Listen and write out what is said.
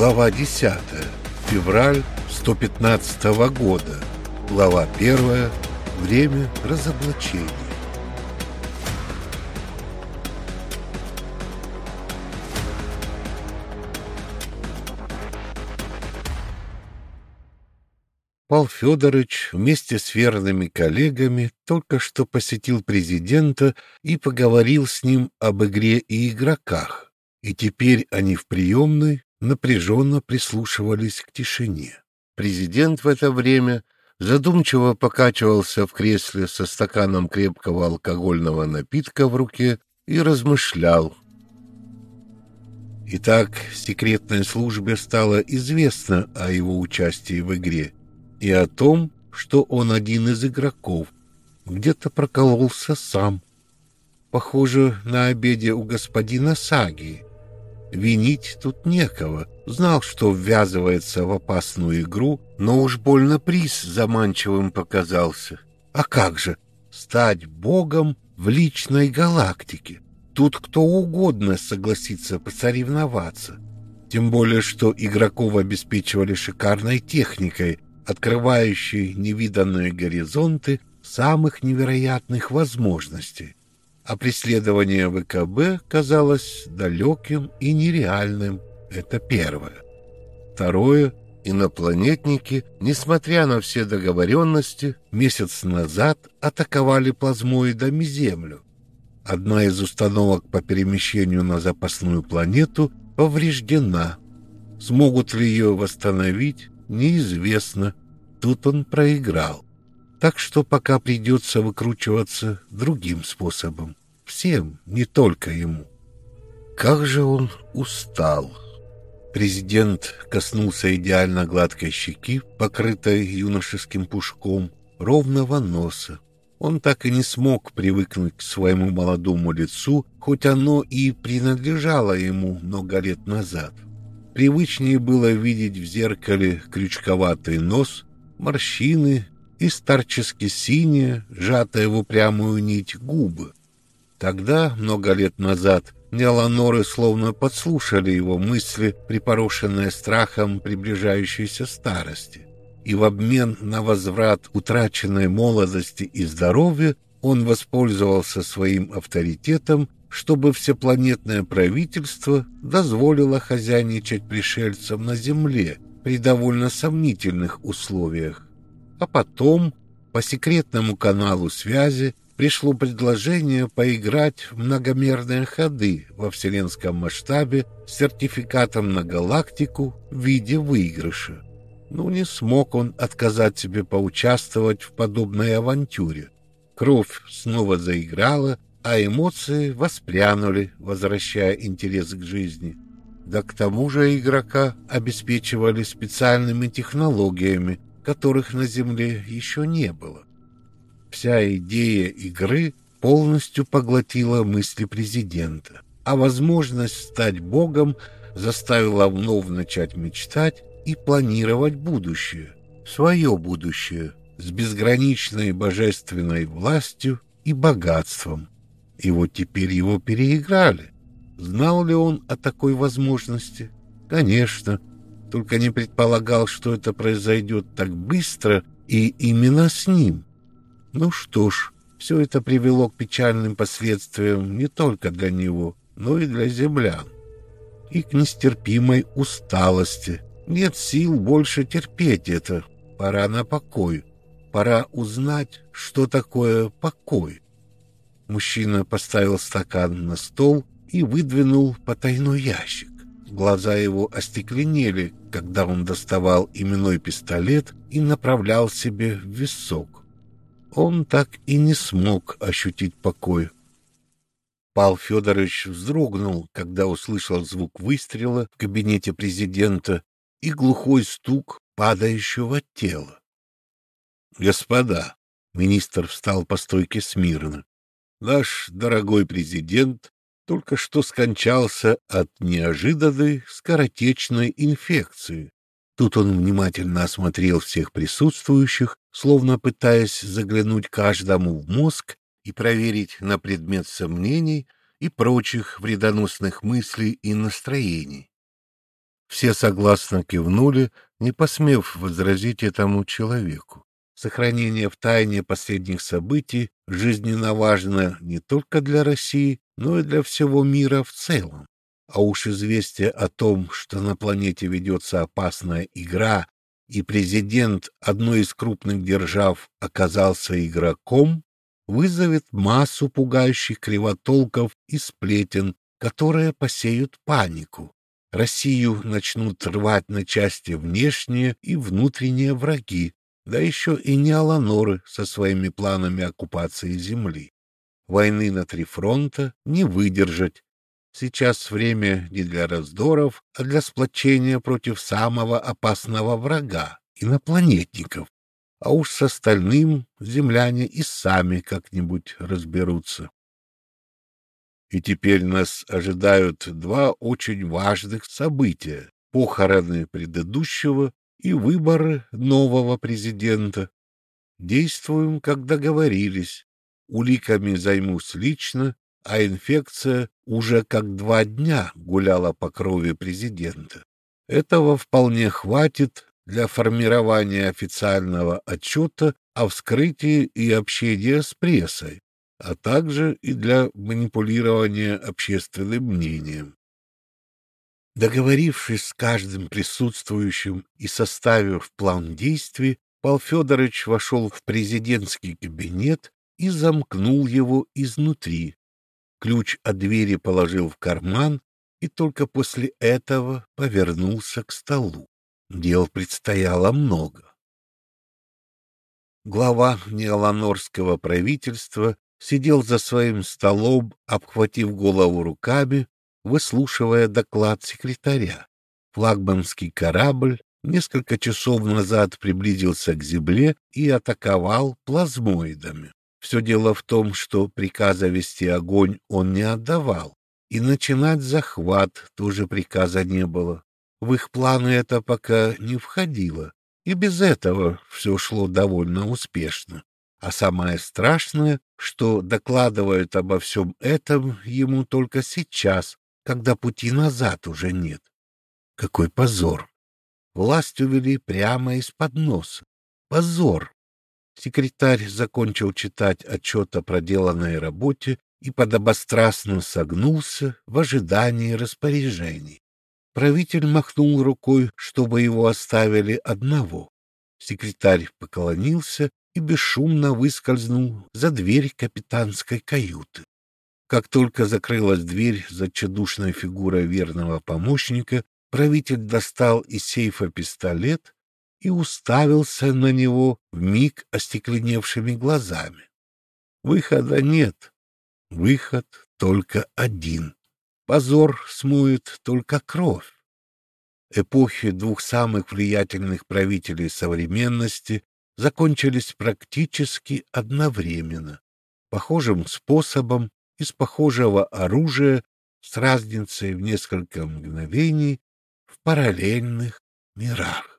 Глава 10. Февраль 115 года. Глава 1. Время разоблачения. Пал Федорович вместе с верными коллегами только что посетил президента и поговорил с ним об игре и игроках. И теперь они в приемной напряженно прислушивались к тишине. Президент в это время задумчиво покачивался в кресле со стаканом крепкого алкогольного напитка в руке и размышлял. Итак, секретной службе стало известно о его участии в игре и о том, что он один из игроков, где-то прокололся сам. Похоже, на обеде у господина Саги Винить тут некого. Знал, что ввязывается в опасную игру, но уж больно приз заманчивым показался. А как же, стать богом в личной галактике? Тут кто угодно согласится посоревноваться. Тем более, что игроков обеспечивали шикарной техникой, открывающей невиданные горизонты самых невероятных возможностей а преследование ВКБ казалось далеким и нереальным. Это первое. Второе. Инопланетники, несмотря на все договоренности, месяц назад атаковали плазмоидами Землю. Одна из установок по перемещению на запасную планету повреждена. Смогут ли ее восстановить, неизвестно. Тут он проиграл. Так что пока придется выкручиваться другим способом. Всем, не только ему. Как же он устал. Президент коснулся идеально гладкой щеки, покрытой юношеским пушком, ровного носа. Он так и не смог привыкнуть к своему молодому лицу, хоть оно и принадлежало ему много лет назад. Привычнее было видеть в зеркале крючковатый нос, морщины и старчески синие, сжатые в упрямую нить губы. Тогда, много лет назад, Неоланоры словно подслушали его мысли, припорошенные страхом приближающейся старости. И в обмен на возврат утраченной молодости и здоровья он воспользовался своим авторитетом, чтобы всепланетное правительство дозволило хозяйничать пришельцам на Земле при довольно сомнительных условиях. А потом, по секретному каналу связи, пришло предложение поиграть в многомерные ходы во вселенском масштабе с сертификатом на галактику в виде выигрыша. Но не смог он отказать себе поучаствовать в подобной авантюре. Кровь снова заиграла, а эмоции воспрянули, возвращая интерес к жизни. Да к тому же игрока обеспечивали специальными технологиями, которых на Земле еще не было. Вся идея игры полностью поглотила мысли президента, а возможность стать богом заставила вновь начать мечтать и планировать будущее, свое будущее, с безграничной божественной властью и богатством. И вот теперь его переиграли. Знал ли он о такой возможности? Конечно, только не предполагал, что это произойдет так быстро и именно с ним. Ну что ж, все это привело к печальным последствиям не только для него, но и для землян. И к нестерпимой усталости. Нет сил больше терпеть это. Пора на покой. Пора узнать, что такое покой. Мужчина поставил стакан на стол и выдвинул потайной ящик. Глаза его остекленели, когда он доставал именной пистолет и направлял себе в висок он так и не смог ощутить покой. Пал Федорович вздрогнул, когда услышал звук выстрела в кабинете президента и глухой стук падающего тела. «Господа!» — министр встал по стойке смирно. «Наш дорогой президент только что скончался от неожиданной скоротечной инфекции, Тут он внимательно осмотрел всех присутствующих, словно пытаясь заглянуть каждому в мозг и проверить на предмет сомнений и прочих вредоносных мыслей и настроений. Все согласно кивнули, не посмев возразить этому человеку. Сохранение в тайне последних событий жизненно важно не только для России, но и для всего мира в целом. А уж известие о том, что на планете ведется опасная игра, и президент одной из крупных держав оказался игроком, вызовет массу пугающих кривотолков и сплетен, которые посеют панику. Россию начнут рвать на части внешние и внутренние враги, да еще и не Аланоры со своими планами оккупации земли. Войны на три фронта не выдержать. Сейчас время не для раздоров, а для сплочения против самого опасного врага — инопланетников. А уж с остальным земляне и сами как-нибудь разберутся. И теперь нас ожидают два очень важных события — похороны предыдущего и выборы нового президента. Действуем, как договорились. Уликами займусь лично, а инфекция уже как два дня гуляла по крови президента. Этого вполне хватит для формирования официального отчета о вскрытии и общения с прессой а также и для манипулирования общественным мнением. Договорившись с каждым присутствующим и составив план действий, Пал Федорович вошел в президентский кабинет и замкнул его изнутри. Ключ от двери положил в карман и только после этого повернулся к столу. Дел предстояло много. Глава неоланорского правительства сидел за своим столом, обхватив голову руками, выслушивая доклад секретаря. Флагманский корабль несколько часов назад приблизился к земле и атаковал плазмоидами. Все дело в том, что приказа вести огонь он не отдавал, и начинать захват тоже приказа не было. В их планы это пока не входило, и без этого все шло довольно успешно. А самое страшное, что докладывают обо всем этом ему только сейчас, когда пути назад уже нет. Какой позор! Власть увели прямо из-под носа. Позор! Секретарь закончил читать отчет о проделанной работе и подобострастно согнулся в ожидании распоряжений. Правитель махнул рукой, чтобы его оставили одного. Секретарь поклонился и бесшумно выскользнул за дверь капитанской каюты. Как только закрылась дверь за тщедушной фигурой верного помощника, правитель достал из сейфа пистолет и уставился на него вмиг остекленевшими глазами. Выхода нет. Выход только один. Позор смоет только кровь. Эпохи двух самых влиятельных правителей современности закончились практически одновременно, похожим способом, из похожего оружия, с разницей в несколько мгновений в параллельных мирах.